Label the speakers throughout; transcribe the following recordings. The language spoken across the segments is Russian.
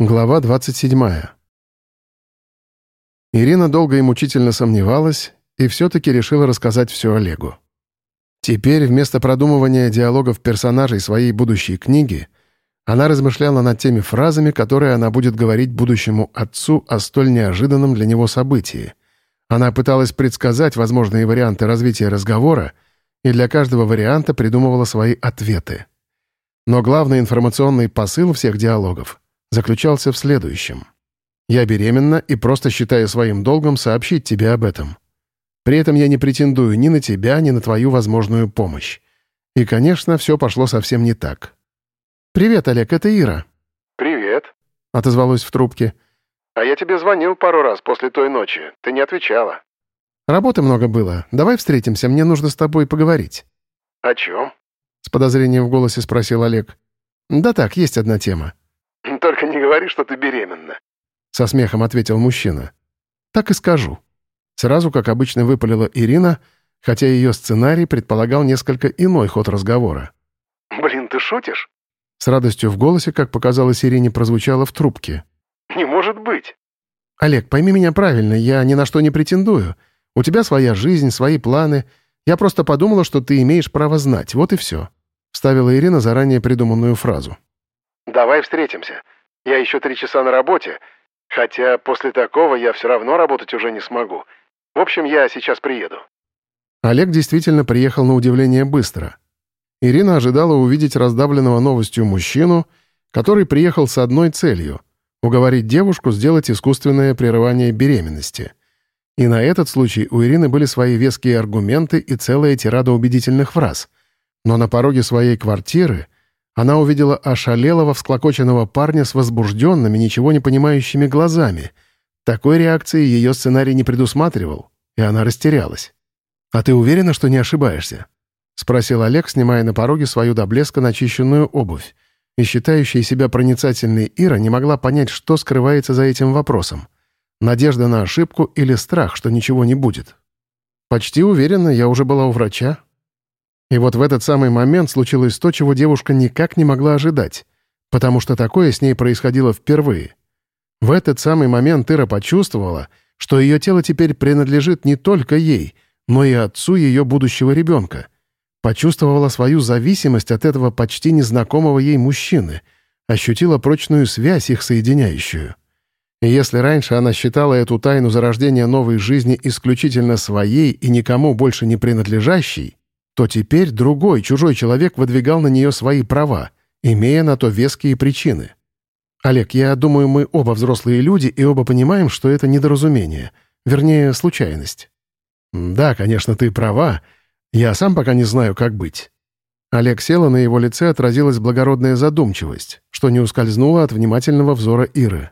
Speaker 1: Глава 27. Ирина долго и мучительно сомневалась и все-таки решила рассказать все Олегу. Теперь вместо продумывания диалогов персонажей своей будущей книги она размышляла над теми фразами, которые она будет говорить будущему отцу о столь неожиданном для него событии. Она пыталась предсказать возможные варианты развития разговора и для каждого варианта придумывала свои ответы. Но главный информационный посыл всех диалогов — заключался в следующем. «Я беременна и просто считаю своим долгом сообщить тебе об этом. При этом я не претендую ни на тебя, ни на твою возможную помощь. И, конечно, все пошло совсем не так. «Привет, Олег, это Ира».
Speaker 2: «Привет», —
Speaker 1: отозвалась в трубке.
Speaker 2: «А я тебе звонил пару раз после той ночи. Ты не отвечала».
Speaker 1: «Работы много было. Давай встретимся, мне нужно с тобой поговорить».
Speaker 2: «О чем?»
Speaker 1: — с подозрением в голосе спросил Олег. «Да так, есть одна тема».
Speaker 2: «Только не говори, что ты беременна», —
Speaker 1: со смехом ответил мужчина. «Так и скажу». Сразу, как обычно, выпалила Ирина, хотя ее сценарий предполагал несколько иной ход разговора.
Speaker 2: «Блин, ты шутишь?»
Speaker 1: С радостью в голосе, как показалось Ирине, прозвучало в трубке.
Speaker 2: «Не может быть!»
Speaker 1: «Олег, пойми меня правильно, я ни на что не претендую. У тебя своя жизнь, свои планы. Я просто подумала, что ты имеешь право знать, вот и все», — вставила Ирина заранее придуманную фразу.
Speaker 2: «Давай встретимся. Я еще три часа на работе, хотя после такого я все равно работать уже не смогу. В общем, я сейчас приеду».
Speaker 1: Олег действительно приехал на удивление быстро. Ирина ожидала увидеть раздавленного новостью мужчину, который приехал с одной целью — уговорить девушку сделать искусственное прерывание беременности. И на этот случай у Ирины были свои веские аргументы и целая тирада убедительных фраз. Но на пороге своей квартиры она увидела ошалелого, всклокоченного парня с возбужденными, ничего не понимающими глазами. Такой реакции ее сценарий не предусматривал, и она растерялась. «А ты уверена, что не ошибаешься?» — спросил Олег, снимая на пороге свою до блеска начищенную обувь. И считающая себя проницательной Ира не могла понять, что скрывается за этим вопросом. Надежда на ошибку или страх, что ничего не будет. «Почти уверена, я уже была у врача», и вот в этот самый момент случилось то, чего девушка никак не могла ожидать, потому что такое с ней происходило впервые. В этот самый момент Ира почувствовала, что ее тело теперь принадлежит не только ей, но и отцу ее будущего ребенка. Почувствовала свою зависимость от этого почти незнакомого ей мужчины, ощутила прочную связь их соединяющую. И если раньше она считала эту тайну зарождения новой жизни исключительно своей и никому больше не принадлежащей, то теперь другой, чужой человек выдвигал на нее свои права, имея на то веские причины. Олег, я думаю, мы оба взрослые люди и оба понимаем, что это недоразумение, вернее, случайность. Да, конечно, ты права. Я сам пока не знаю, как быть. Олег сел, и на его лице отразилась благородная задумчивость, что не ускользнуло от внимательного взора Иры.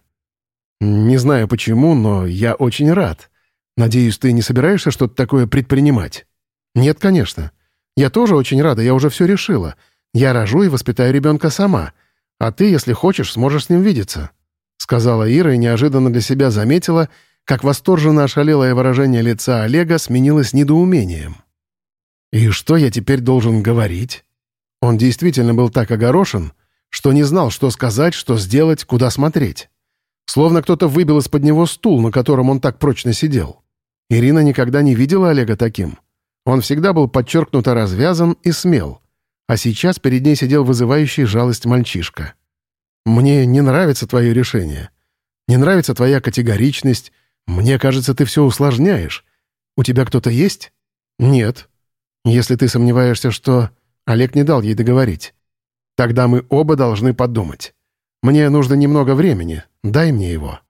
Speaker 1: «Не знаю почему, но я очень рад. Надеюсь, ты не собираешься что-то такое предпринимать?» «Нет, конечно. Я тоже очень рада, я уже все решила. Я рожу и воспитаю ребенка сама. А ты, если хочешь, сможешь с ним видеться», — сказала Ира и неожиданно для себя заметила, как восторженно ошалелое выражение лица Олега сменилось недоумением. «И что я теперь должен говорить?» Он действительно был так огорошен, что не знал, что сказать, что сделать, куда смотреть. Словно кто-то выбил из-под него стул, на котором он так прочно сидел. Ирина никогда не видела Олега таким — он всегда был подчеркнуто развязан и смел, а сейчас перед ней сидел вызывающий жалость мальчишка. «Мне не нравится твое решение. Не нравится твоя категоричность. Мне кажется, ты все усложняешь. У тебя кто-то есть?» «Нет. Если ты сомневаешься, что...» Олег не дал ей договорить. «Тогда мы оба должны подумать. Мне нужно немного времени. Дай мне его».